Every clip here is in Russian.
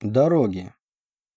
Дороги.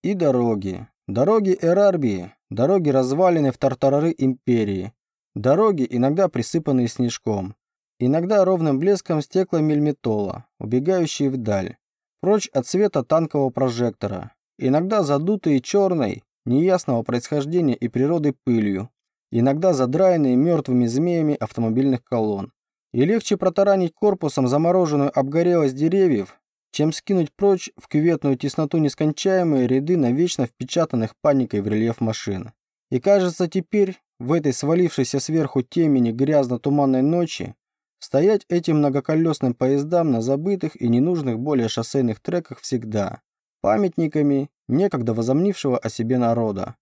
И дороги. Дороги Эрарбии, дороги развалины в тартарары империи. Дороги, иногда присыпанные снежком. Иногда ровным блеском стекломельметола, убегающие вдаль. Прочь от света танкового прожектора. Иногда задутые черной, неясного происхождения и природы пылью. Иногда задраенные мертвыми змеями автомобильных колонн. И легче протаранить корпусом замороженную обгорелость деревьев, чем скинуть прочь в кюветную тесноту нескончаемые ряды навечно впечатанных паникой в рельеф машин. И кажется теперь, в этой свалившейся сверху темени грязно-туманной ночи, стоять этим многоколесным поездам на забытых и ненужных более шоссейных треках всегда, памятниками некогда возомнившего о себе народа,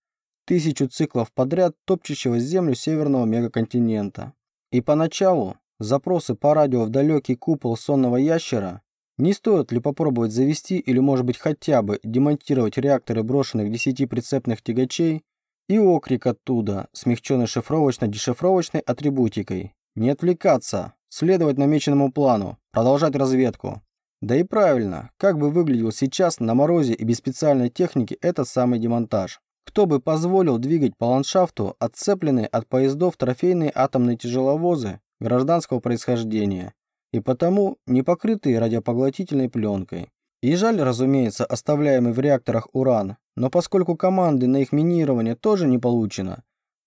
тысячу циклов подряд топчущего землю северного мегаконтинента. И поначалу запросы по радио в далекий купол сонного ящера не стоит ли попробовать завести или, может быть, хотя бы демонтировать реакторы брошенных 10 прицепных тягачей и окрик оттуда, смягченный шифровочно-дешифровочной атрибутикой. Не отвлекаться, следовать намеченному плану, продолжать разведку. Да и правильно, как бы выглядел сейчас на морозе и без специальной техники этот самый демонтаж. Кто бы позволил двигать по ландшафту отцепленные от поездов трофейные атомные тяжеловозы гражданского происхождения, и потому не покрытые радиопоглотительной пленкой. И жаль, разумеется, оставляемый в реакторах уран, но поскольку команды на их минирование тоже не получено,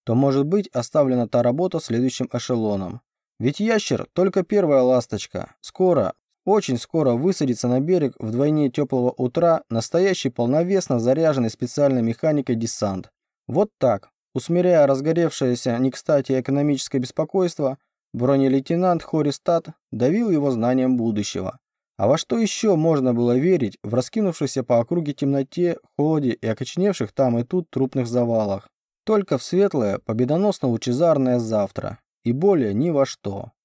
то может быть оставлена та работа следующим эшелоном. Ведь ящер только первая ласточка. Скоро, очень скоро высадится на берег вдвойне теплого утра настоящий полновесно заряженный специальной механикой десант. Вот так, усмиряя разгоревшееся не кстати экономическое беспокойство, Бронелейтенант Хористат давил его знанием будущего. А во что еще можно было верить в раскинувшейся по округе темноте, холоде и окочневших там и тут трупных завалах? Только в светлое, победоносно-лучезарное завтра. И более ни во что.